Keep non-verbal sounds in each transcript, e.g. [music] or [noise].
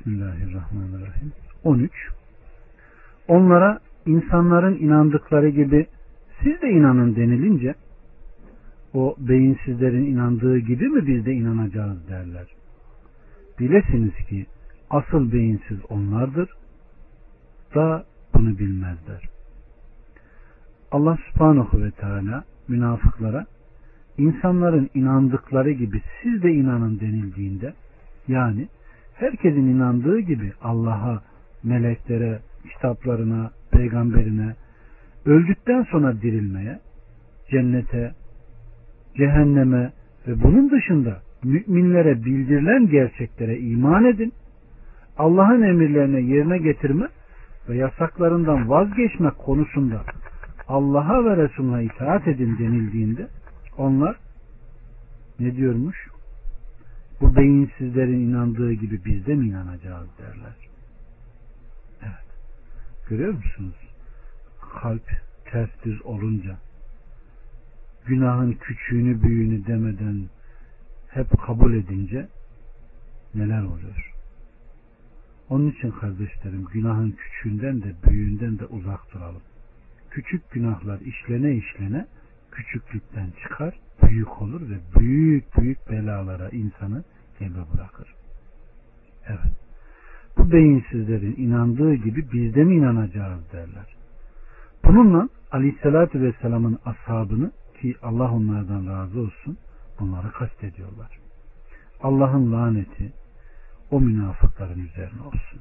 Bismillahirrahmanirrahim. 13. Onlara insanların inandıkları gibi siz de inanın denilince o beyinsizlerin inandığı gibi mi biz de inanacağız derler. Bilesiniz ki asıl beyinsiz onlardır da bunu bilmezler. Allah subhanahu ve teala münafıklara insanların inandıkları gibi siz de inanın denildiğinde yani herkesin inandığı gibi Allah'a, meleklere, kitaplarına, peygamberine, öldükten sonra dirilmeye, cennete, cehenneme ve bunun dışında müminlere bildirilen gerçeklere iman edin. Allah'ın emirlerine yerine getirme ve yasaklarından vazgeçme konusunda Allah'a ve Resulüne itaat edin denildiğinde onlar ne diyormuş? Bu beyinsizlerin inandığı gibi biz de mi inanacağız derler. Evet. Görüyor musunuz? Kalp ters düz olunca günahın küçüğünü büyüğünü demeden hep kabul edince neler oluyor? Onun için kardeşlerim günahın küçüğünden de büyüğünden de uzak duralım. Küçük günahlar işlene işlene küçüklükten çıkar, büyük olur ve büyük büyük belalara insanı gebe bırakır. Evet. Bu beyinsizlerin inandığı gibi biz de mi inanacağız derler. Bununla Aleyhisselatü Vesselam'ın ashabını ki Allah onlardan razı olsun bunları kastediyorlar. Allah'ın laneti o münafıkların üzerine olsun.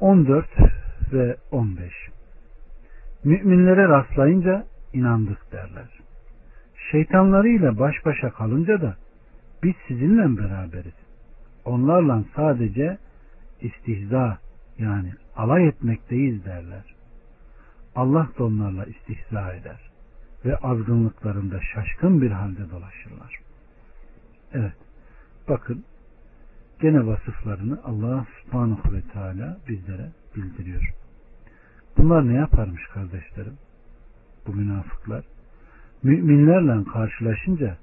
14 ve 15 Müminlere rastlayınca inandık derler. Şeytanlarıyla baş başa kalınca da biz sizinle beraberiz. Onlarla sadece istihza yani alay etmekteyiz derler. Allah da onlarla istihza eder ve azgınlıklarında şaşkın bir halde dolaşırlar. Evet. Bakın gene vasıflarını Allah subhanahu ve teala bizlere bildiriyor. Bunlar ne yaparmış kardeşlerim? Bu münafıklar. Müminlerle karşılaşınca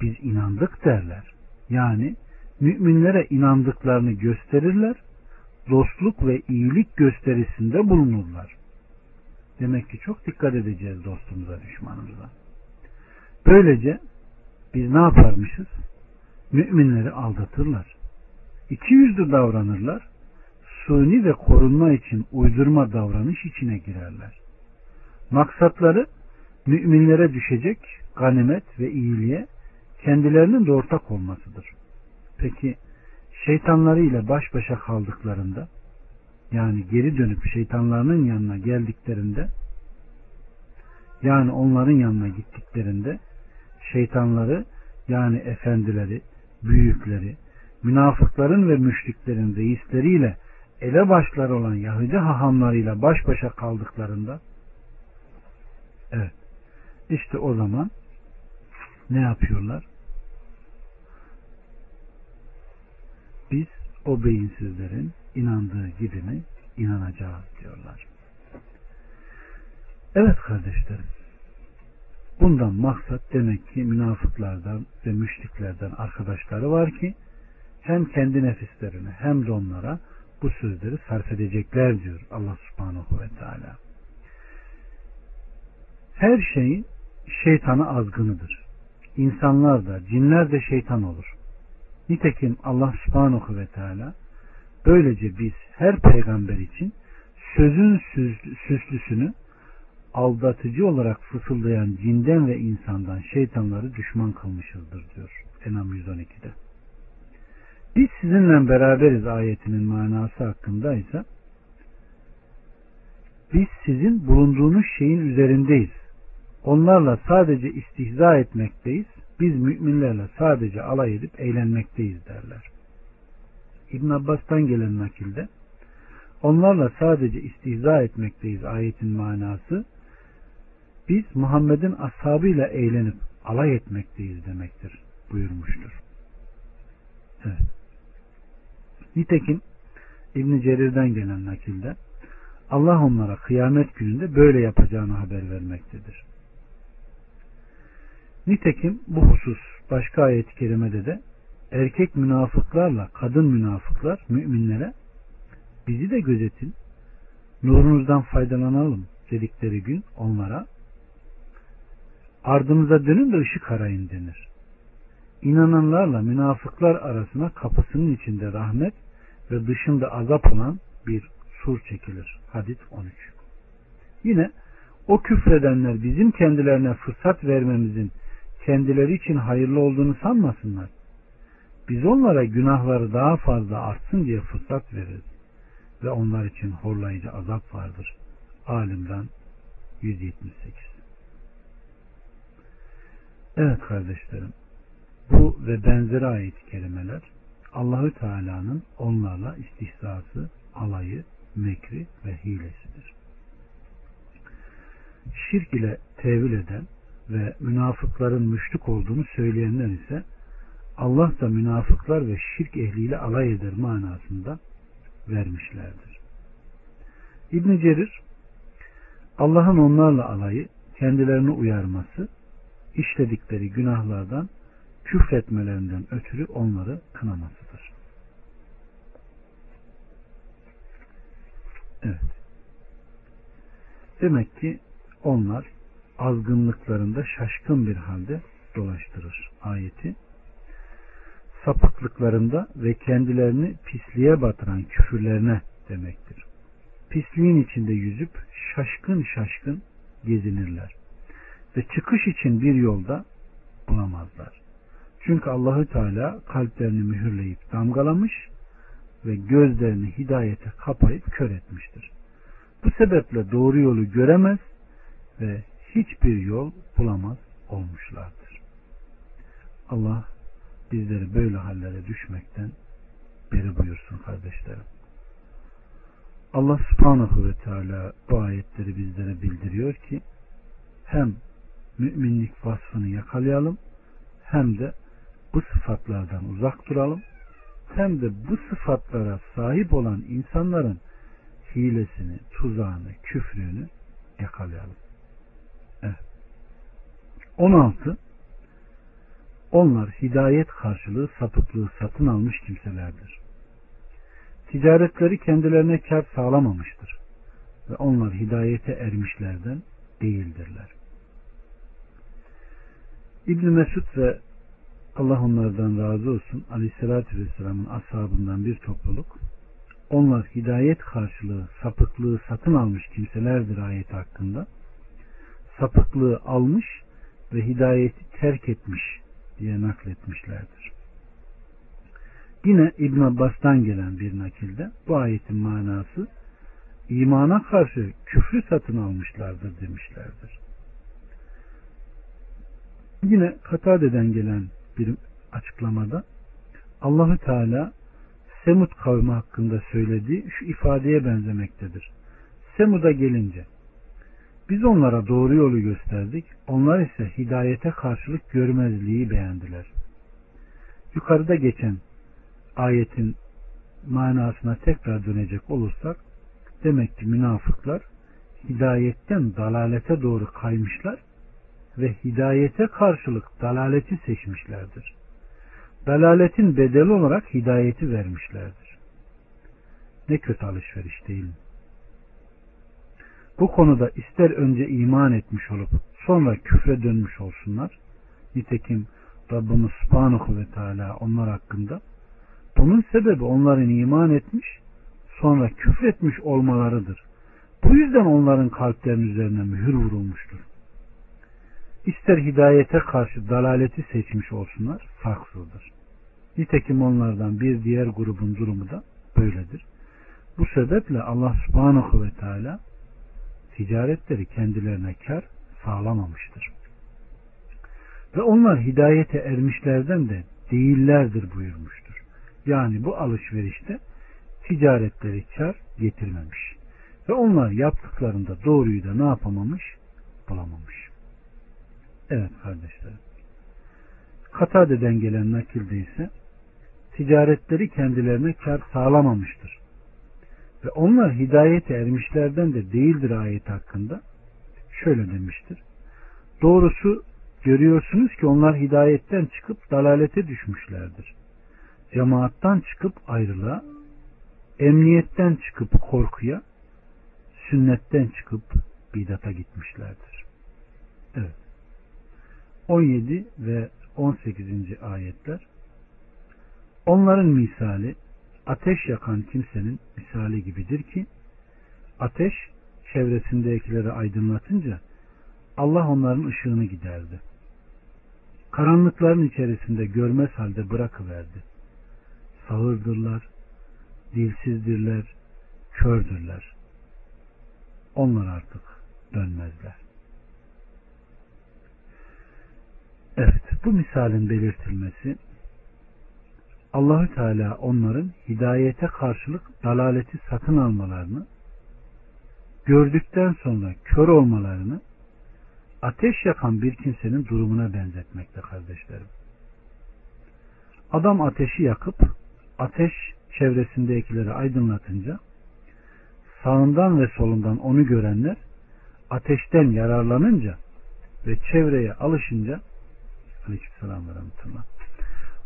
biz inandık derler. Yani müminlere inandıklarını gösterirler, dostluk ve iyilik gösterisinde bulunurlar. Demek ki çok dikkat edeceğiz dostumuza, düşmanımıza. Böylece biz ne yaparmışız? Müminleri aldatırlar. İki yüzlü davranırlar. Suni ve korunma için uydurma davranış içine girerler. Maksatları müminlere düşecek ganimet ve iyiliğe kendilerinin de ortak olmasıdır. Peki şeytanlarıyla baş başa kaldıklarında yani geri dönüp şeytanlarının yanına geldiklerinde yani onların yanına gittiklerinde şeytanları yani efendileri, büyükleri, münafıkların ve müşriklerin reisleriyle elebaşları olan Yahudi hahamlarıyla baş başa kaldıklarında evet işte o zaman ne yapıyorlar? Biz o beyinsizlerin inandığı gibi mi inanacağız diyorlar. Evet kardeşlerim. Bundan maksat demek ki münafıklardan ve müşriklerden arkadaşları var ki hem kendi nefislerine hem de onlara bu sözleri sarf edecekler diyor Allah subhanahu ve teala. Her şeyin şeytanı azgınıdır. İnsanlar da cinler de şeytan olur. Nitekim Allah subhanahu ve teala böylece biz her peygamber için sözün süslüsünü aldatıcı olarak fısıldayan cinden ve insandan şeytanları düşman kılmışızdır diyor Enam 112'de. Biz sizinle beraberiz ayetinin manası hakkında ise biz sizin bulunduğunuz şeyin üzerindeyiz. Onlarla sadece istihza etmekteyiz. Biz müminlerle sadece alay edip eğlenmekteyiz derler. İbn Abbas'tan gelen nakilde onlarla sadece istihza etmekteyiz ayetin manası biz Muhammed'in ashabıyla eğlenip alay etmekteyiz demektir buyurmuştur. Evet. Nitekim İbn Cerir'den gelen nakilde Allah onlara kıyamet gününde böyle yapacağını haber vermektedir. Nitekim bu husus başka ayet-i kerimede de erkek münafıklarla kadın münafıklar müminlere bizi de gözetin nurunuzdan faydalanalım dedikleri gün onlara ardınıza dönün de ışık arayın denir. İnananlarla münafıklar arasına kapısının içinde rahmet ve dışında azap olan bir sur çekilir. Hadis 13. Yine o küfredenler bizim kendilerine fırsat vermemizin kendileri için hayırlı olduğunu sanmasınlar. Biz onlara günahları daha fazla artsın diye fırsat veririz. Ve onlar için horlayıcı azap vardır. Alim'den 178 Evet kardeşlerim, bu ve benzeri ayet-i kerimeler Allahü Teala'nın onlarla istihzası, alayı, mekri ve hilesidir. Şirk ile tevil eden ve münafıkların müşrik olduğunu söyleyenler ise Allah da münafıklar ve şirk ehliyle alay eder manasında vermişlerdir. İbn Cerir Allah'ın onlarla alayı kendilerini uyarması işledikleri günahlardan küfretmelerinden ötürü onları kınamasıdır. Evet. Demek ki onlar azgınlıklarında şaşkın bir halde dolaştırır ayeti. Sapıklıklarında ve kendilerini pisliğe batıran küfürlerine demektir. Pisliğin içinde yüzüp şaşkın şaşkın gezinirler. Ve çıkış için bir yolda bulamazlar. Çünkü Allahü Teala kalplerini mühürleyip damgalamış ve gözlerini hidayete kapayıp kör etmiştir. Bu sebeple doğru yolu göremez ve hiçbir yol bulamaz olmuşlardır. Allah bizleri böyle hallere düşmekten beri buyursun kardeşlerim. Allah subhanahu ve teala bu ayetleri bizlere bildiriyor ki hem müminlik vasfını yakalayalım hem de bu sıfatlardan uzak duralım hem de bu sıfatlara sahip olan insanların hilesini, tuzağını, küfrünü yakalayalım. Evet. 16. Onlar hidayet karşılığı sapıklığı satın almış kimselerdir. Ticaretleri kendilerine kar sağlamamıştır ve onlar hidayete ermişlerden değildirler. İbn Mesud ve Allah onlardan razı olsun Aleyhisselatü Vesselam'ın ashabından bir topluluk onlar hidayet karşılığı sapıklığı satın almış kimselerdir ayeti hakkında sapıklığı almış ve hidayeti terk etmiş diye nakletmişlerdir. Yine İbn Abbas'tan gelen bir nakilde bu ayetin manası imana karşı küfrü satın almışlardır demişlerdir. Yine Katade'den gelen bir açıklamada Allahü Teala Semud kavmi hakkında söylediği şu ifadeye benzemektedir. Semud'a gelince biz onlara doğru yolu gösterdik. Onlar ise hidayete karşılık görmezliği beğendiler. Yukarıda geçen ayetin manasına tekrar dönecek olursak demek ki münafıklar hidayetten dalalete doğru kaymışlar ve hidayete karşılık dalaleti seçmişlerdir. Dalaletin bedeli olarak hidayeti vermişlerdir. Ne kötü alışveriş değil mi? Bu konuda ister önce iman etmiş olup sonra küfre dönmüş olsunlar. Nitekim Rabbimiz Subhanahu ve Teala onlar hakkında bunun sebebi onların iman etmiş sonra küfretmiş olmalarıdır. Bu yüzden onların kalplerinin üzerine mühür vurulmuştur. İster hidayete karşı dalaleti seçmiş olsunlar farksızdır. Nitekim onlardan bir diğer grubun durumu da böyledir. Bu sebeple Allah subhanahu ve teala ticaretleri kendilerine kar sağlamamıştır. Ve onlar hidayete ermişlerden de değillerdir buyurmuştur. Yani bu alışverişte ticaretleri kar getirmemiş. Ve onlar yaptıklarında doğruyu da ne yapamamış? Bulamamış. Evet kardeşlerim. Katade'den gelen nakilde ise ticaretleri kendilerine kar sağlamamıştır. Ve onlar hidayete ermişlerden de değildir ayet hakkında. Şöyle demiştir. Doğrusu görüyorsunuz ki onlar hidayetten çıkıp dalalete düşmüşlerdir. cemaattan çıkıp ayrılığa, emniyetten çıkıp korkuya, sünnetten çıkıp bidata gitmişlerdir. Evet. 17 ve 18. ayetler Onların misali ateş yakan kimsenin misali gibidir ki ateş çevresindekileri aydınlatınca Allah onların ışığını giderdi. Karanlıkların içerisinde görmez halde bırakıverdi. Sağırdırlar, dilsizdirler, kördürler. Onlar artık dönmezler. Evet, bu misalin belirtilmesi Allahü Teala onların hidayete karşılık dalaleti satın almalarını, gördükten sonra kör olmalarını ateş yakan bir kimsenin durumuna benzetmekte kardeşlerim. Adam ateşi yakıp ateş çevresindekileri aydınlatınca sağından ve solundan onu görenler ateşten yararlanınca ve çevreye alışınca Aleykümselam ve rahmetullah.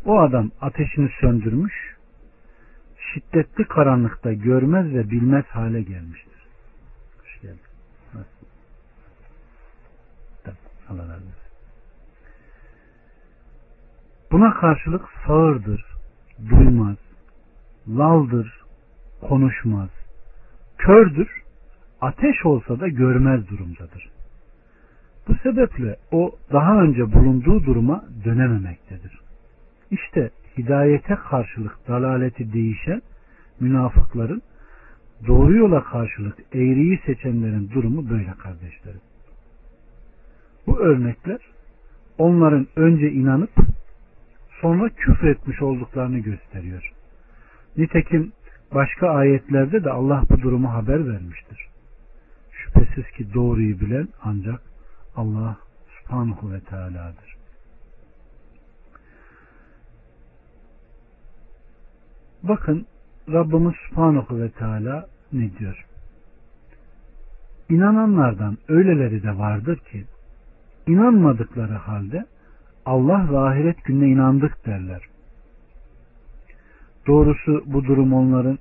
O adam ateşini söndürmüş, şiddetli karanlıkta görmez ve bilmez hale gelmiştir. Hoş geldin. Allah razı olsun. Buna karşılık sağırdır, duymaz, laldır, konuşmaz, kördür, ateş olsa da görmez durumdadır. Bu sebeple o daha önce bulunduğu duruma dönememektedir. İşte hidayete karşılık dalaleti değişen münafıkların doğru yola karşılık eğriyi seçenlerin durumu böyle kardeşlerim. Bu örnekler onların önce inanıp sonra küfür etmiş olduklarını gösteriyor. Nitekim başka ayetlerde de Allah bu durumu haber vermiştir. Şüphesiz ki doğruyu bilen ancak Allah subhanahu ve teala'dır. Bakın Rabbimiz subhanahu ve teala ne diyor? İnananlardan öyleleri de vardır ki inanmadıkları halde Allah ve ahiret gününe inandık derler. Doğrusu bu durum onların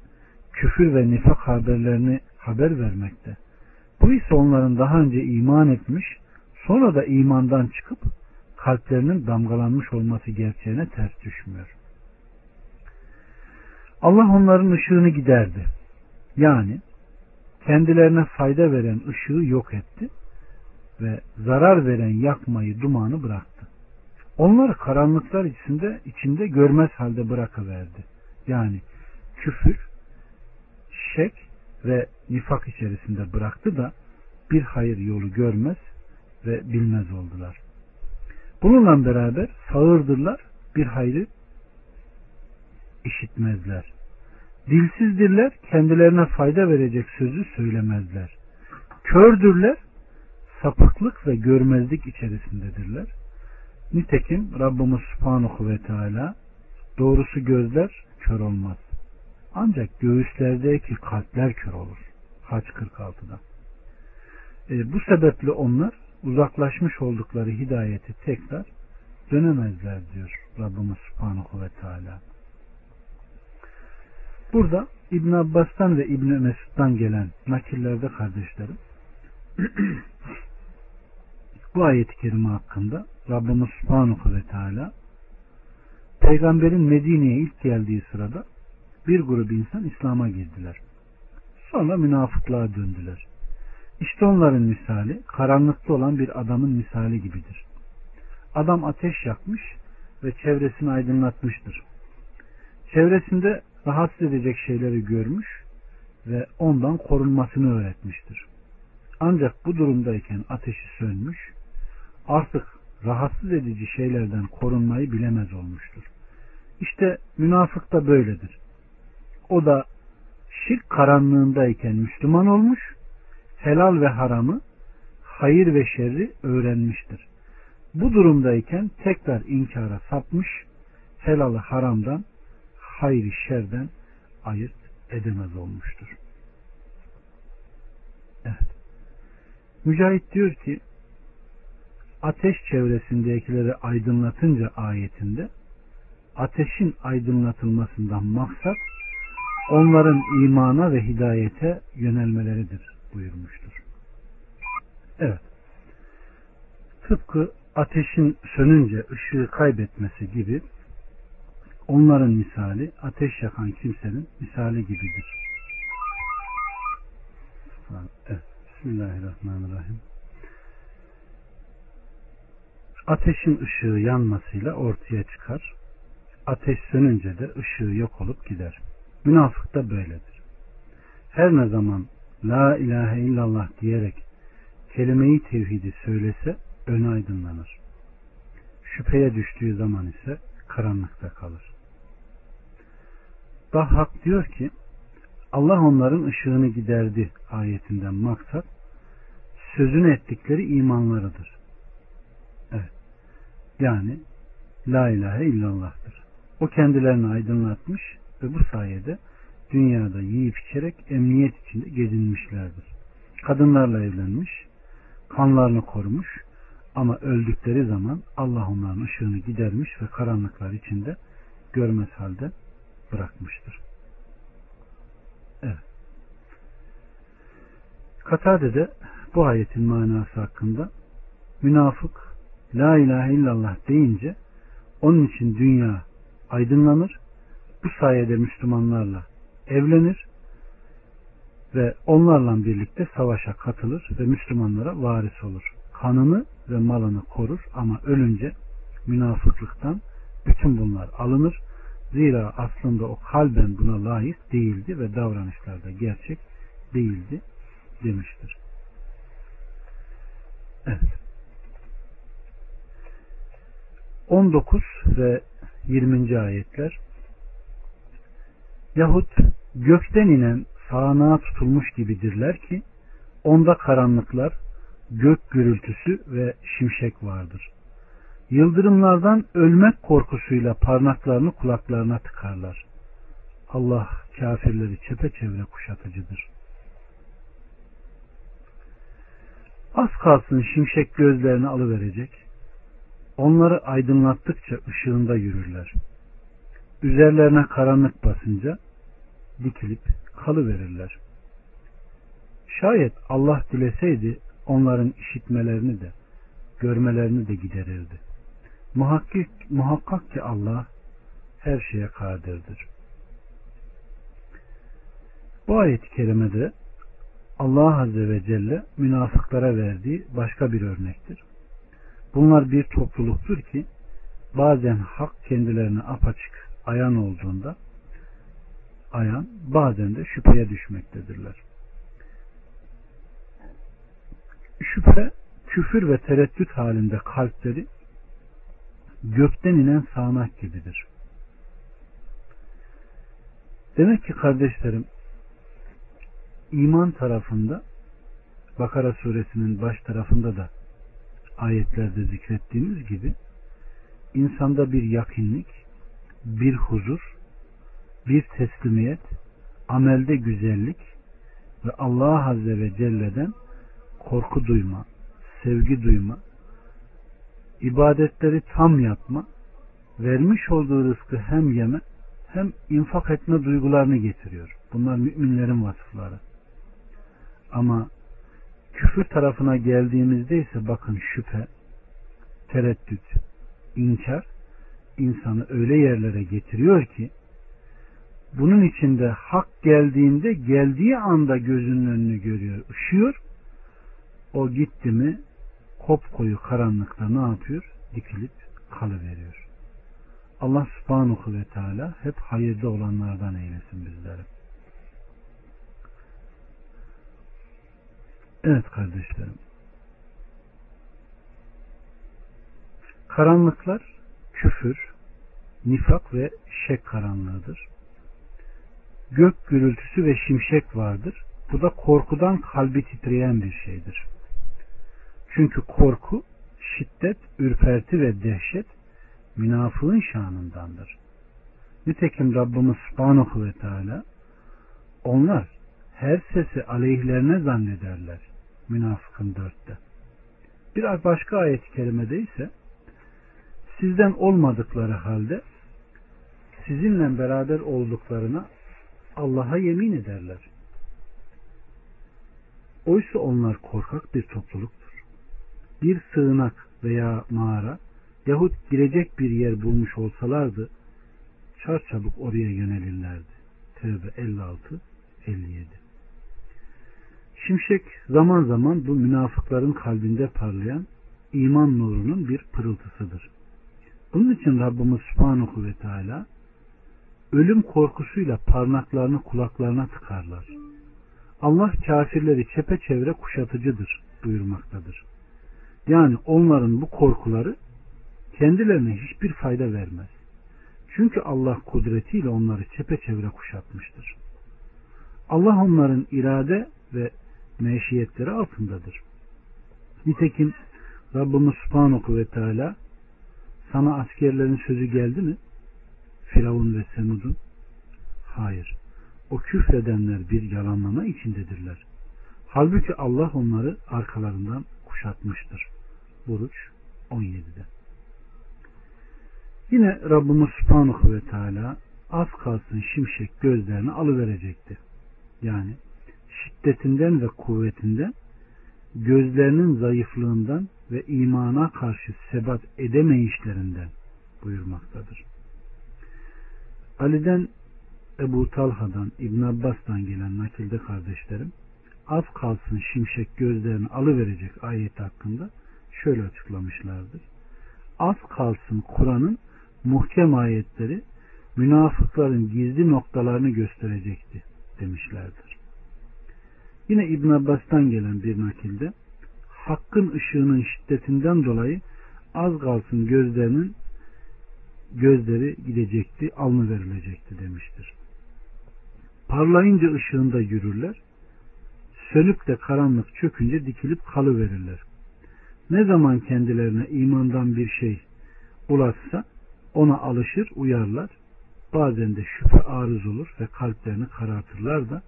küfür ve nifak haberlerini haber vermekte. Bu ise onların daha önce iman etmiş, sonra da imandan çıkıp kalplerinin damgalanmış olması gerçeğine ters düşmüyor. Allah onların ışığını giderdi. Yani kendilerine fayda veren ışığı yok etti ve zarar veren yakmayı, dumanı bıraktı. Onları karanlıklar içinde içinde görmez halde bırakıverdi. Yani küfür, şek ve nifak içerisinde bıraktı da bir hayır yolu görmez ve bilmez oldular. Bununla beraber sağırdırlar, bir hayrı işitmezler. Dilsizdirler, kendilerine fayda verecek sözü söylemezler. Kördürler, sapıklık ve görmezlik içerisindedirler. Nitekim Rabbimiz Subhanahu ve Teala doğrusu gözler kör olmaz. Ancak göğüslerdeki kalpler kör olur. Haç 46'da. E, bu sebeple onlar uzaklaşmış oldukları hidayeti tekrar dönemezler diyor Rabbimiz Subhanahu ve Teala. Burada İbn Abbas'tan ve İbn Mesud'dan gelen nakillerde kardeşlerim [clears throat] bu ayet-i kerime hakkında Rabbimiz Subhanahu ve Teala Peygamberin Medine'ye ilk geldiği sırada bir grup insan İslam'a girdiler. Sonra münafıklığa döndüler. İşte onların misali karanlıkta olan bir adamın misali gibidir. Adam ateş yakmış ve çevresini aydınlatmıştır. Çevresinde rahatsız edecek şeyleri görmüş ve ondan korunmasını öğretmiştir. Ancak bu durumdayken ateşi sönmüş, artık rahatsız edici şeylerden korunmayı bilemez olmuştur. İşte münafık da böyledir. O da şirk karanlığındayken Müslüman olmuş, helal ve haramı, hayır ve şerri öğrenmiştir. Bu durumdayken tekrar inkara sapmış, helalı haramdan hayri şerden ayırt edemez olmuştur. Evet. Mücahit diyor ki ateş çevresindekileri aydınlatınca ayetinde ateşin aydınlatılmasından maksat onların imana ve hidayete yönelmeleridir buyurmuştur. Evet. Tıpkı ateşin sönünce ışığı kaybetmesi gibi onların misali ateş yakan kimsenin misali gibidir. Evet. Bismillahirrahmanirrahim. Ateşin ışığı yanmasıyla ortaya çıkar. Ateş sönünce de ışığı yok olup gider. Münafık da böyledir. Her ne zaman La ilahe illallah diyerek kelimeyi tevhidi söylese ön aydınlanır. Şüpheye düştüğü zaman ise karanlıkta kalır. Dahhak diyor ki Allah onların ışığını giderdi ayetinden maksat sözünü ettikleri imanlarıdır. Evet. Yani La ilahe illallah'tır. O kendilerini aydınlatmış ve bu sayede dünyada yiyip içerek emniyet içinde gezinmişlerdir. Kadınlarla evlenmiş, kanlarını korumuş ama öldükleri zaman Allah onların ışığını gidermiş ve karanlıklar içinde görmez halde bırakmıştır. Evet. Katade de bu ayetin manası hakkında münafık La ilahe illallah deyince onun için dünya aydınlanır. Bu sayede Müslümanlarla evlenir ve onlarla birlikte savaşa katılır ve Müslümanlara varis olur. Kanını ve malını korur ama ölünce münafıklıktan bütün bunlar alınır. Zira aslında o kalben buna layık değildi ve davranışlarda gerçek değildi demiştir. Evet. 19 ve 20. ayetler Yahut gökten inen sağanağa tutulmuş gibidirler ki onda karanlıklar, gök gürültüsü ve şimşek vardır. Yıldırımlardan ölmek korkusuyla parmaklarını kulaklarına tıkarlar. Allah kafirleri çepeçevre kuşatıcıdır. Az kalsın şimşek gözlerini alıverecek. Onları aydınlattıkça ışığında yürürler. Üzerlerine karanlık basınca dikilip kalıverirler. Şayet Allah dileseydi onların işitmelerini de görmelerini de giderirdi. Muhakkak, muhakkak ki Allah her şeye kadirdir. Bu ayet-i kerimede Allah Azze ve Celle münafıklara verdiği başka bir örnektir. Bunlar bir topluluktur ki bazen hak kendilerine apaçık ayan olduğunda ayan bazen de şüpheye düşmektedirler. Şüphe, küfür ve tereddüt halinde kalpleri gökten inen sağanak gibidir. Demek ki kardeşlerim iman tarafında Bakara suresinin baş tarafında da ayetlerde zikrettiğimiz gibi insanda bir yakinlik, bir huzur, bir teslimiyet, amelde güzellik ve Allah Azze ve Celle'den korku duyma, sevgi duyma, ibadetleri tam yapma, vermiş olduğu rızkı hem yeme hem infak etme duygularını getiriyor. Bunlar müminlerin vasıfları. Ama küfür tarafına geldiğimizde ise bakın şüphe, tereddüt, inkar insanı öyle yerlere getiriyor ki bunun içinde hak geldiğinde geldiği anda gözünün önünü görüyor, ışıyor. O gitti mi kopkoyu karanlıkta ne yapıyor? Dikilip kalıveriyor. Allah subhanahu ve teala hep hayırda olanlardan eylesin bizleri. Evet kardeşlerim. Karanlıklar küfür, nifak ve şek karanlığıdır. Gök gürültüsü ve şimşek vardır. Bu da korkudan kalbi titreyen bir şeydir. Çünkü korku, şiddet, ürperti ve dehşet münafığın şanındandır. Nitekim Rabbimiz Subhanahu ve Teala onlar her sesi aleyhlerine zannederler. Münafıkın dörtte. Biraz başka ayet-i kerimede ise sizden olmadıkları halde sizinle beraber olduklarına Allah'a yemin ederler. Oysa onlar korkak bir topluluktur. Bir sığınak veya mağara yahut girecek bir yer bulmuş olsalardı çarçabuk oraya yönelirlerdi. Tevbe 56 57 Şimşek zaman zaman bu münafıkların kalbinde parlayan iman nurunun bir pırıltısıdır. Bunun için Rabbimiz Subhanahu ve Teala ölüm korkusuyla parmaklarını kulaklarına tıkarlar. Allah kafirleri çepeçevre kuşatıcıdır buyurmaktadır. Yani onların bu korkuları kendilerine hiçbir fayda vermez. Çünkü Allah kudretiyle onları çepeçevre kuşatmıştır. Allah onların irade ve meşiyetleri altındadır. Nitekim Rabbimiz Subhanahu ve Teala sana askerlerin sözü geldi mi? Firavun ve Semud'un? Hayır. O küfredenler bir yalanlama içindedirler. Halbuki Allah onları arkalarından kuşatmıştır. Buruç 17'de. Yine Rabbimiz Subhanahu ve Teala az kalsın şimşek gözlerini alıverecekti. Yani şiddetinden ve kuvvetinden gözlerinin zayıflığından ve imana karşı sebat edemeyişlerinden buyurmaktadır. Ali'den Ebu Talha'dan İbn Abbas'tan gelen nakilde kardeşlerim az kalsın şimşek gözlerini alıverecek ayet hakkında şöyle açıklamışlardır. Az kalsın Kur'an'ın muhkem ayetleri münafıkların gizli noktalarını gösterecekti demişlerdir. Yine İbn Abbas'tan gelen bir nakilde hakkın ışığının şiddetinden dolayı az kalsın gözlerinin gözleri gidecekti, alnı verilecekti demiştir. Parlayınca ışığında yürürler, sönüp de karanlık çökünce dikilip kalıverirler. Ne zaman kendilerine imandan bir şey ulaşsa ona alışır, uyarlar. Bazen de şüphe arız olur ve kalplerini karartırlar da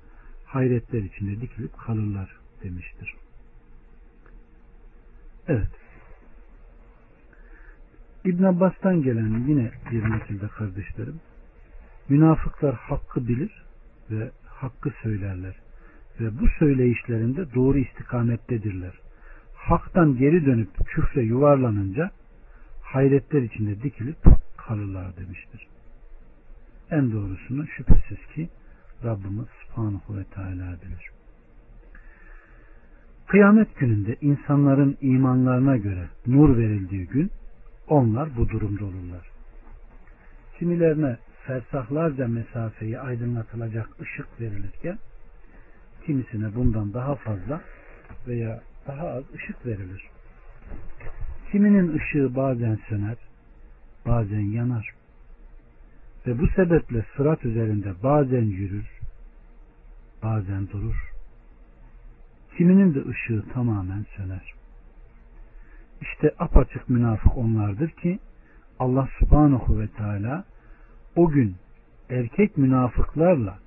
hayretler içinde dikilip kalırlar demiştir. Evet. İbn Abbas'tan gelen yine bir nesilde kardeşlerim münafıklar hakkı bilir ve hakkı söylerler ve bu söyleyişlerinde doğru istikamettedirler. Haktan geri dönüp küfre yuvarlanınca hayretler içinde dikilip kalırlar demiştir. En doğrusunu şüphesiz ki Rabbimiz Subhanahu ve Teala bilir. Kıyamet gününde insanların imanlarına göre nur verildiği gün onlar bu durumda olurlar. Kimilerine fersahlarca mesafeyi aydınlatılacak ışık verilirken kimisine bundan daha fazla veya daha az ışık verilir. Kiminin ışığı bazen söner, bazen yanar. Ve bu sebeple sırat üzerinde bazen yürür, bazen durur. Kiminin de ışığı tamamen söner. İşte apaçık münafık onlardır ki Allah subhanahu ve teala o gün erkek münafıklarla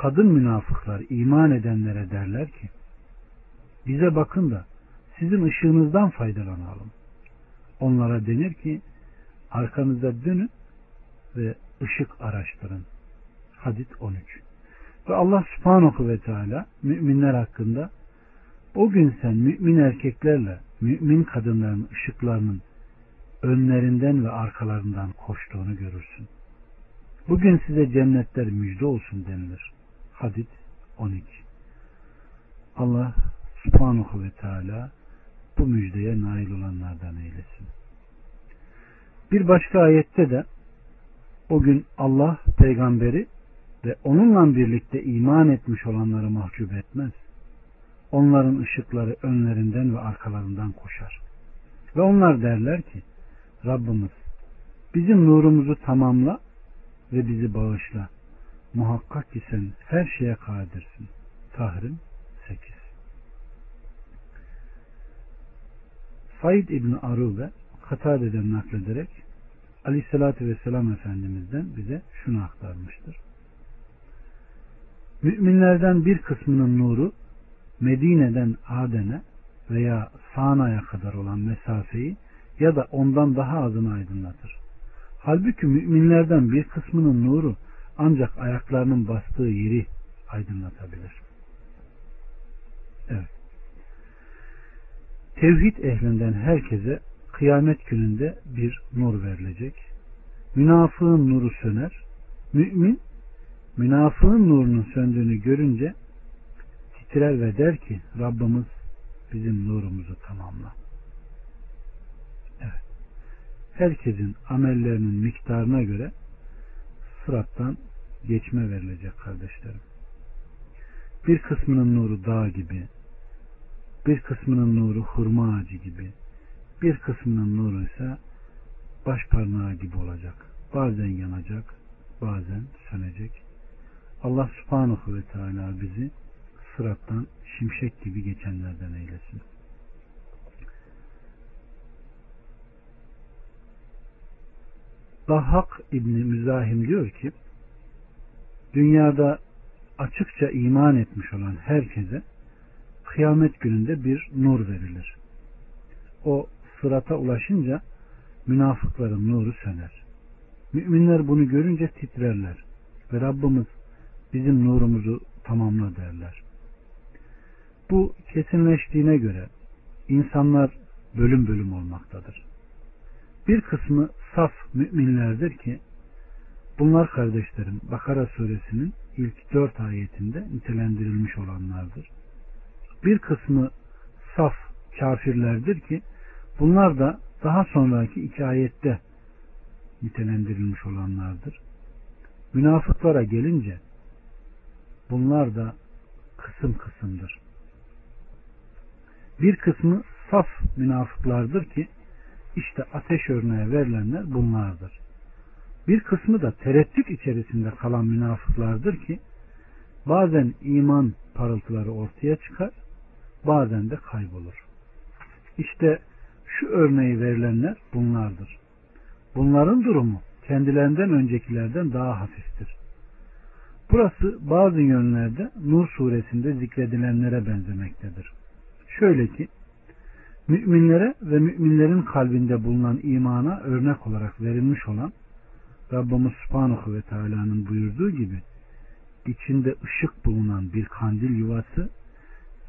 kadın münafıklar iman edenlere derler ki bize bakın da sizin ışığınızdan faydalanalım. Onlara denir ki arkanıza dönün ve ışık araştırın. Hadit 13. Ve Allah subhanahu ve teala müminler hakkında o gün sen mümin erkeklerle mümin kadınların ışıklarının önlerinden ve arkalarından koştuğunu görürsün. Bugün size cennetler müjde olsun denilir. Hadid 12 Allah subhanahu ve teala bu müjdeye nail olanlardan eylesin. Bir başka ayette de o gün Allah peygamberi ve onunla birlikte iman etmiş olanları mahcup etmez. Onların ışıkları önlerinden ve arkalarından koşar. Ve onlar derler ki Rabbimiz bizim nurumuzu tamamla ve bizi bağışla. Muhakkak ki sen her şeye kadirsin. Tahrim 8 Said İbni Arube Katade'den naklederek Aleyhisselatü Vesselam Efendimiz'den bize şunu aktarmıştır. Müminlerden bir kısmının nuru Medine'den Aden'e veya Sana'ya kadar olan mesafeyi ya da ondan daha azını aydınlatır. Halbuki müminlerden bir kısmının nuru ancak ayaklarının bastığı yeri aydınlatabilir. Evet. Tevhid ehlinden herkese kıyamet gününde bir nur verilecek. Münafığın nuru söner. Mümin münafığın nurunun söndüğünü görünce titrer ve der ki Rabbimiz bizim nurumuzu tamamla. Evet. Herkesin amellerinin miktarına göre sırattan geçme verilecek kardeşlerim. Bir kısmının nuru dağ gibi, bir kısmının nuru hurma ağacı gibi, bir kısmının nuru ise baş parmağı gibi olacak. Bazen yanacak, bazen sönecek. Allah subhanahu ve teala bizi sırattan şimşek gibi geçenlerden eylesin. Dahhak İbni Müzahim diyor ki dünyada açıkça iman etmiş olan herkese kıyamet gününde bir nur verilir. O sırata ulaşınca münafıkların nuru söner. Müminler bunu görünce titrerler ve Rabbimiz bizim nurumuzu tamamla derler. Bu kesinleştiğine göre insanlar bölüm bölüm olmaktadır. Bir kısmı saf müminlerdir ki bunlar kardeşlerim Bakara suresinin ilk dört ayetinde nitelendirilmiş olanlardır. Bir kısmı saf kafirlerdir ki bunlar da daha sonraki iki ayette nitelendirilmiş olanlardır. Münafıklara gelince bunlar da kısım kısımdır. Bir kısmı saf münafıklardır ki işte ateş örneğe verilenler bunlardır. Bir kısmı da tereddüt içerisinde kalan münafıklardır ki bazen iman parıltıları ortaya çıkar, bazen de kaybolur. İşte şu örneği verilenler bunlardır. Bunların durumu kendilerinden öncekilerden daha hafiftir. Burası bazı yönlerde Nur suresinde zikredilenlere benzemektedir. Şöyle ki müminlere ve müminlerin kalbinde bulunan imana örnek olarak verilmiş olan Rabbimiz Subhanahu ve Teala'nın buyurduğu gibi içinde ışık bulunan bir kandil yuvası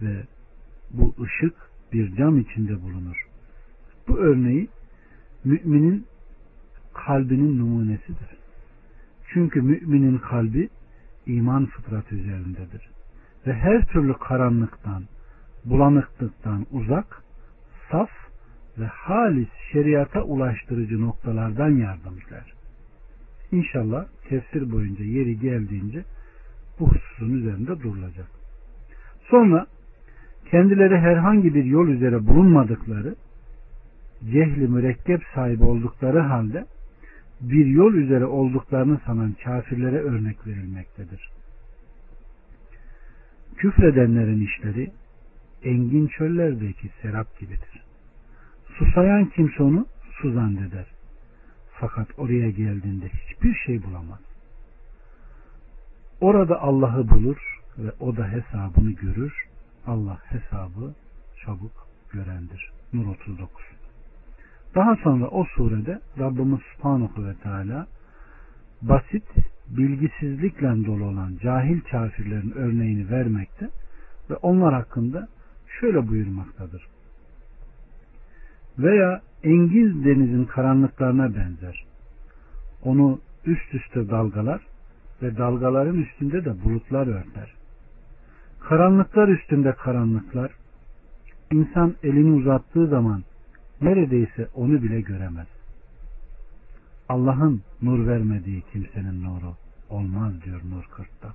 ve bu ışık bir cam içinde bulunur. Bu örneği müminin kalbinin numunesidir. Çünkü müminin kalbi iman fıtratı üzerindedir. Ve her türlü karanlıktan, bulanıklıktan uzak, saf ve halis şeriata ulaştırıcı noktalardan yardım eder. İnşallah tefsir boyunca yeri geldiğince bu hususun üzerinde durulacak. Sonra kendileri herhangi bir yol üzere bulunmadıkları, cehli mürekkep sahibi oldukları halde bir yol üzere olduklarını sanan kafirlere örnek verilmektedir. Küfredenlerin işleri engin çöllerdeki serap gibidir. Susayan kimse onu su zanneder. Fakat oraya geldiğinde hiçbir şey bulamaz. Orada Allah'ı bulur ve o da hesabını görür. Allah hesabı çabuk görendir. Nur 39 Daha sonra o surede Rabbimiz Subhanahu ve Teala basit, bilgisizlikle dolu olan cahil kafirlerin örneğini vermekte ve onlar hakkında şöyle buyurmaktadır. Veya Engiz denizin karanlıklarına benzer. Onu üst üste dalgalar ve dalgaların üstünde de bulutlar örter. Karanlıklar üstünde karanlıklar, insan elini uzattığı zaman neredeyse onu bile göremez. Allah'ın nur vermediği kimsenin nuru olmaz diyor Nur 40'ta.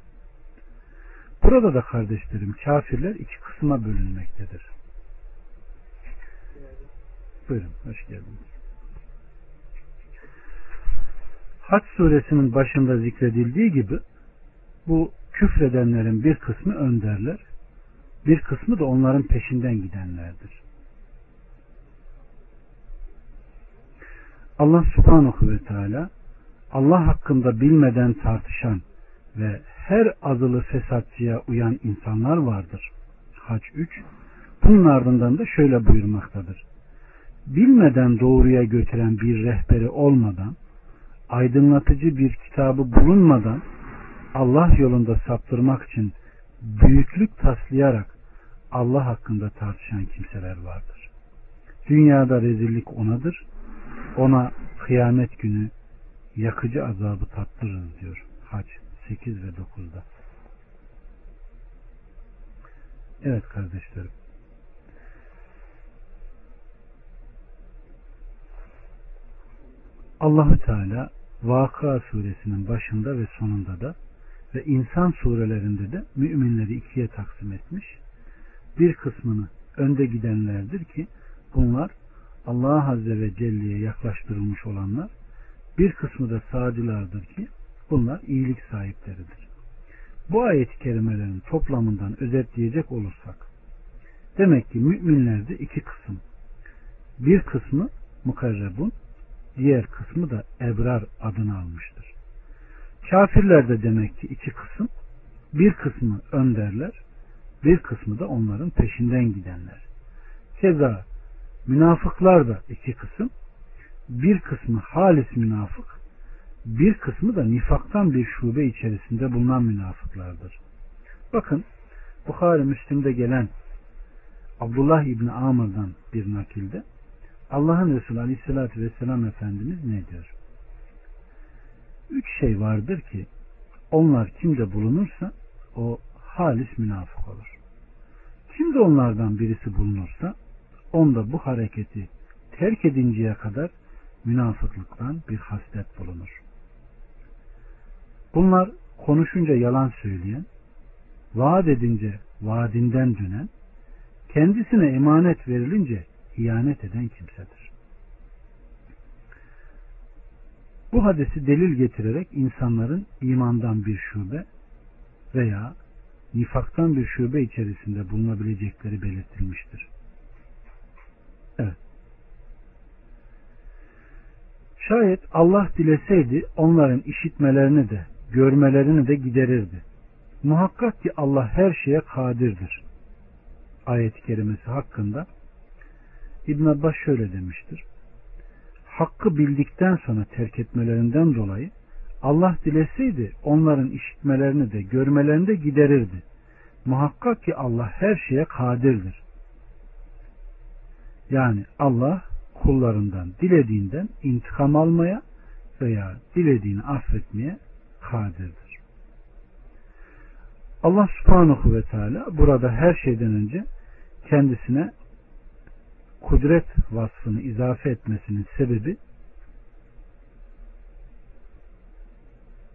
Burada da kardeşlerim kafirler iki kısma bölünmektedir. Buyurun, hoş geldiniz. Haç suresinin başında zikredildiği gibi bu küfredenlerin bir kısmı önderler, bir kısmı da onların peşinden gidenlerdir. Allah subhanahu ve teala Allah hakkında bilmeden tartışan ve her azılı fesatçıya uyan insanlar vardır. Haç 3 bunun ardından da şöyle buyurmaktadır bilmeden doğruya götüren bir rehberi olmadan aydınlatıcı bir kitabı bulunmadan Allah yolunda saptırmak için büyüklük taslayarak Allah hakkında tartışan kimseler vardır. Dünyada rezillik onadır. Ona kıyamet günü yakıcı azabı tattırırız diyor. Hac 8 ve 9'da. Evet kardeşlerim. Allahü Teala Vakıa suresinin başında ve sonunda da ve insan surelerinde de müminleri ikiye taksim etmiş. Bir kısmını önde gidenlerdir ki bunlar Allah Azze ve Celle'ye yaklaştırılmış olanlar bir kısmı da sağcılardır ki bunlar iyilik sahipleridir. Bu ayet-i kerimelerin toplamından özetleyecek olursak demek ki müminlerde iki kısım. Bir kısmı mukarrebun, diğer kısmı da ebrar adını almıştır. Kafirlerde demek ki iki kısım. Bir kısmı önderler, bir kısmı da onların peşinden gidenler. Keza münafıklar da iki kısım. Bir kısmı halis münafık, bir kısmı da nifaktan bir şube içerisinde bulunan münafıklardır. Bakın Bukhari Müslim'de gelen Abdullah İbni Amr'dan bir nakilde Allah'ın Resulü Aleyhisselatü Vesselam Efendimiz ne diyor? Üç şey vardır ki onlar kimde bulunursa o halis münafık olur. Kimde onlardan birisi bulunursa onda bu hareketi terk edinceye kadar münafıklıktan bir haslet bulunur. Bunlar konuşunca yalan söyleyen, vaat edince vaadinden dönen, kendisine emanet verilince ihanet eden kimsedir. Bu hadisi delil getirerek insanların imandan bir şube veya nifaktan bir şube içerisinde bulunabilecekleri belirtilmiştir. Evet. Şayet Allah dileseydi onların işitmelerini de görmelerini de giderirdi. Muhakkak ki Allah her şeye kadirdir. Ayet-i kerimesi hakkında İbn Abbas şöyle demiştir. Hakkı bildikten sonra terk etmelerinden dolayı Allah dileseydi onların işitmelerini de görmelerini de giderirdi. Muhakkak ki Allah her şeye kadirdir. Yani Allah kullarından dilediğinden intikam almaya veya dilediğini affetmeye kadirdir. Allah subhanahu ve teala burada her şeyden önce kendisine kudret vasfını izafe etmesinin sebebi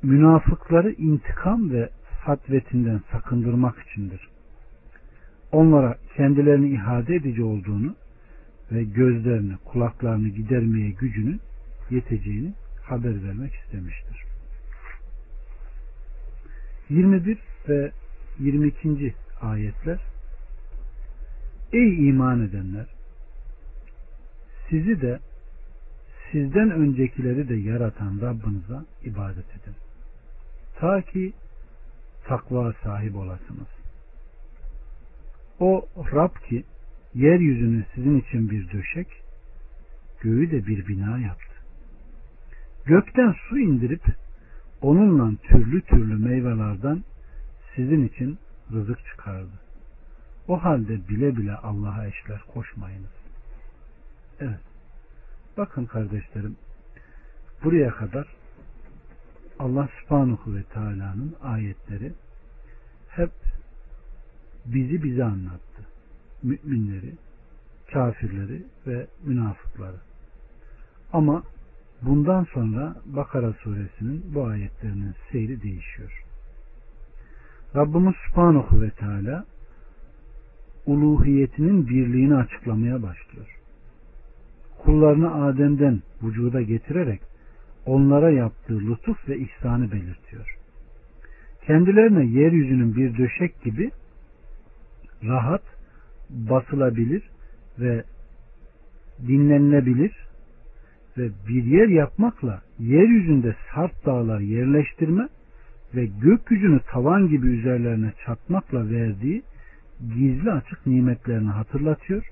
münafıkları intikam ve fatvetinden sakındırmak içindir. Onlara kendilerini ihade edici olduğunu ve gözlerini, kulaklarını gidermeye gücünün yeteceğini haber vermek istemiştir. 21 ve 22. ayetler Ey iman edenler sizi de sizden öncekileri de yaratan Rabbinize ibadet edin. Ta ki takva sahip olasınız. O Rab ki yeryüzünü sizin için bir döşek, göğü de bir bina yaptı. Gökten su indirip onunla türlü türlü meyvelerden sizin için rızık çıkardı. O halde bile bile Allah'a eşler koşmayınız. Evet. Bakın kardeşlerim buraya kadar Allah subhanahu ve teala'nın ayetleri hep bizi bize anlattı. Müminleri, kafirleri ve münafıkları. Ama bundan sonra Bakara suresinin bu ayetlerinin seyri değişiyor. Rabbimiz subhanahu ve teala uluhiyetinin birliğini açıklamaya başlıyor kullarını Adem'den vücuda getirerek onlara yaptığı lütuf ve ihsanı belirtiyor. Kendilerine yeryüzünün bir döşek gibi rahat, basılabilir ve dinlenilebilir ve bir yer yapmakla yeryüzünde sarp dağlar yerleştirme ve gökyüzünü tavan gibi üzerlerine çatmakla verdiği gizli açık nimetlerini hatırlatıyor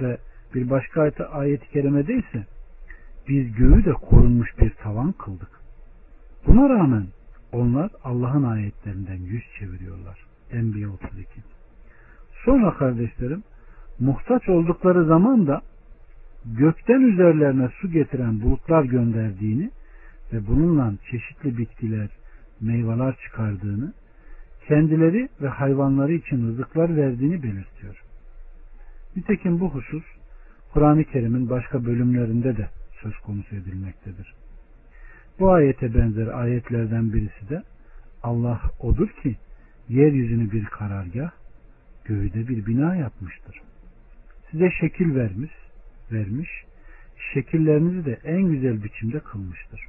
ve bir başka ayet-i kerimede ise biz göğü de korunmuş bir tavan kıldık. Buna rağmen onlar Allah'ın ayetlerinden yüz çeviriyorlar. Enbiya 32. Sonra kardeşlerim muhtaç oldukları zaman da gökten üzerlerine su getiren bulutlar gönderdiğini ve bununla çeşitli bitkiler, meyveler çıkardığını, kendileri ve hayvanları için rızıklar verdiğini belirtiyor. Nitekim bu husus Kur'an-ı Kerim'in başka bölümlerinde de söz konusu edilmektedir. Bu ayete benzer ayetlerden birisi de Allah odur ki yeryüzünü bir karargah, göğüde bir bina yapmıştır. Size şekil vermiş, vermiş, şekillerinizi de en güzel biçimde kılmıştır.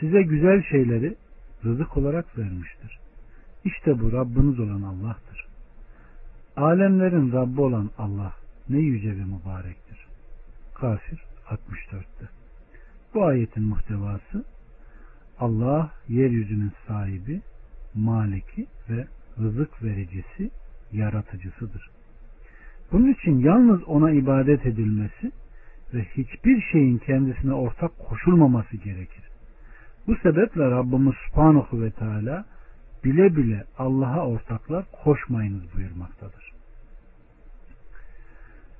Size güzel şeyleri rızık olarak vermiştir. İşte bu Rabbiniz olan Allah'tır. Alemlerin Rabbi olan Allah ne yüce ve mübarektir. Kafir 64'te. Bu ayetin muhtevası Allah yeryüzünün sahibi, maliki ve rızık vericisi, yaratıcısıdır. Bunun için yalnız ona ibadet edilmesi ve hiçbir şeyin kendisine ortak koşulmaması gerekir. Bu sebeple Rabbimiz Subhanahu ve Teala bile bile Allah'a ortaklar koşmayınız buyurmaktadır.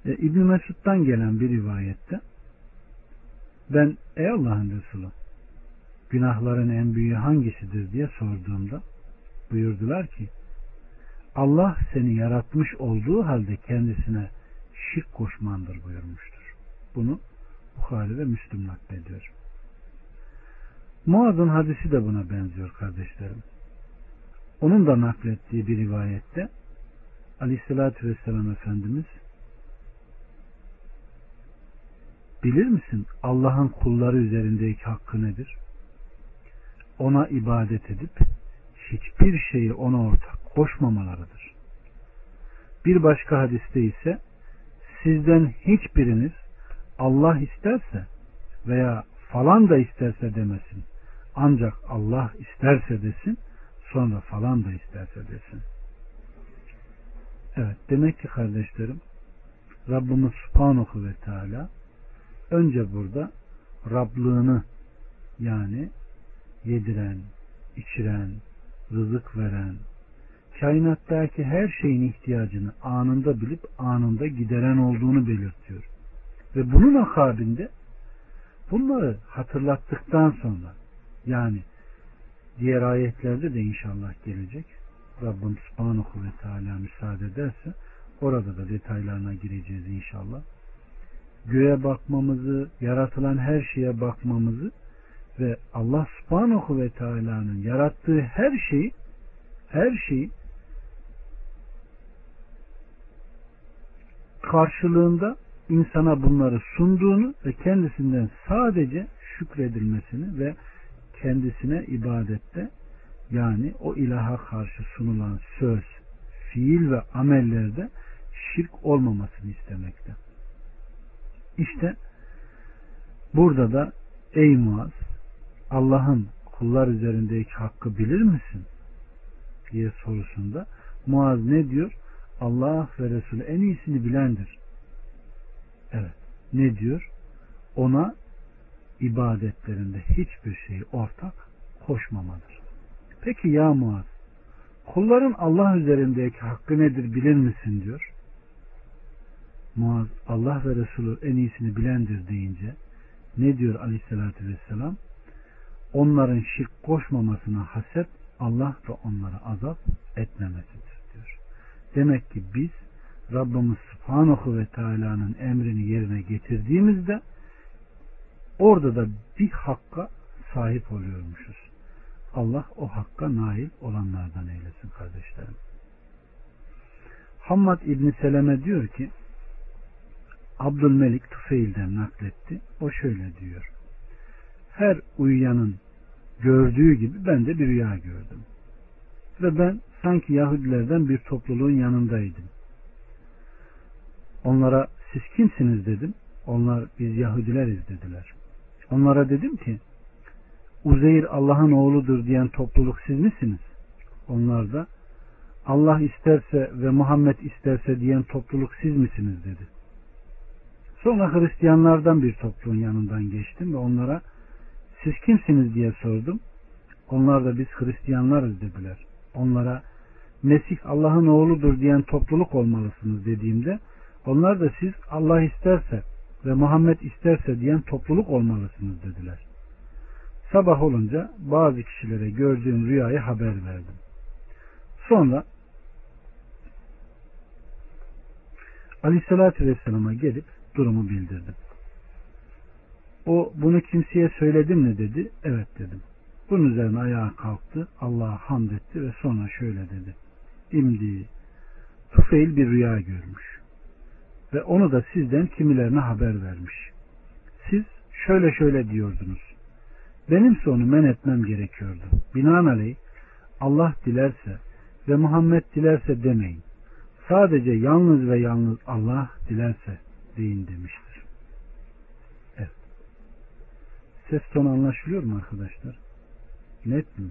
E, İbn Mesud'dan gelen bir rivayette ben ey Allah'ın Resulü günahların en büyüğü hangisidir diye sorduğumda buyurdular ki Allah seni yaratmış olduğu halde kendisine şirk koşmandır buyurmuştur. Bunu Bukhari ve Müslüm naklediyor. Muaz'ın hadisi de buna benziyor kardeşlerim. Onun da naklettiği bir rivayette Aleyhisselatü Vesselam Efendimiz Bilir misin Allah'ın kulları üzerindeki hakkı nedir? Ona ibadet edip hiçbir şeyi ona ortak koşmamalarıdır. Bir başka hadiste ise sizden hiçbiriniz Allah isterse veya falan da isterse demesin. Ancak Allah isterse desin, sonra falan da isterse desin. Evet, demek ki kardeşlerim, Rabbimiz Subhanahu ve Teala önce burada Rablığını yani yediren, içiren, rızık veren, kainattaki her şeyin ihtiyacını anında bilip anında gideren olduğunu belirtiyor. Ve bunun akabinde bunları hatırlattıktan sonra yani diğer ayetlerde de inşallah gelecek. Rabbim Subhanahu ve Teala müsaade ederse orada da detaylarına gireceğiz inşallah. Göğe bakmamızı, yaratılan her şeye bakmamızı ve Allah Subhanahu ve Teala'nın yarattığı her şeyi her şeyi karşılığında insana bunları sunduğunu ve kendisinden sadece şükredilmesini ve kendisine ibadette yani o ilaha karşı sunulan söz, fiil ve amellerde şirk olmamasını istemekte. İşte burada da ey Muaz Allah'ın kullar üzerindeki hakkı bilir misin? diye sorusunda Muaz ne diyor? Allah ve Resulü en iyisini bilendir. Evet. Ne diyor? Ona ibadetlerinde hiçbir şeyi ortak koşmamadır. Peki ya Muaz kulların Allah üzerindeki hakkı nedir bilir misin diyor. Muaz Allah ve Resulü en iyisini bilendir deyince ne diyor aleyhissalatü vesselam? Onların şirk koşmamasına haset Allah da onlara azap etmemesidir diyor. Demek ki biz Rabbimiz Subhanahu ve Teala'nın emrini yerine getirdiğimizde orada da bir hakka sahip oluyormuşuz. Allah o hakka nail olanlardan eylesin kardeşlerim. Hammad İbni Seleme diyor ki Abdülmelik Tufeil'den nakletti. O şöyle diyor. Her uyuyanın gördüğü gibi ben de bir rüya gördüm. Ve ben sanki Yahudilerden bir topluluğun yanındaydım. Onlara siz kimsiniz dedim. Onlar biz Yahudileriz dediler. Onlara dedim ki Uzeyr Allah'ın oğludur diyen topluluk siz misiniz? Onlar da Allah isterse ve Muhammed isterse diyen topluluk siz misiniz dedi. Sonra Hristiyanlardan bir topluluğun yanından geçtim ve onlara siz kimsiniz diye sordum. Onlar da biz Hristiyanlarız dediler. Onlara Mesih Allah'ın oğludur diyen topluluk olmalısınız dediğimde onlar da siz Allah isterse ve Muhammed isterse diyen topluluk olmalısınız dediler. Sabah olunca bazı kişilere gördüğüm rüyayı haber verdim. Sonra Aleyhisselatü Vesselam'a gelip durumu bildirdim. O bunu kimseye söyledim mi dedi. Evet dedim. Bunun üzerine ayağa kalktı. Allah'a hamd etti ve sonra şöyle dedi. İmdi Tufeil bir rüya görmüş. Ve onu da sizden kimilerine haber vermiş. Siz şöyle şöyle diyordunuz. Benimse onu men etmem gerekiyordu. Binaenaleyh Allah dilerse ve Muhammed dilerse demeyin. Sadece yalnız ve yalnız Allah dilerse deyin demiştir. Evet. Ses tonu anlaşılıyor mu arkadaşlar? Net mi?